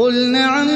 قُلْ نَعَمْ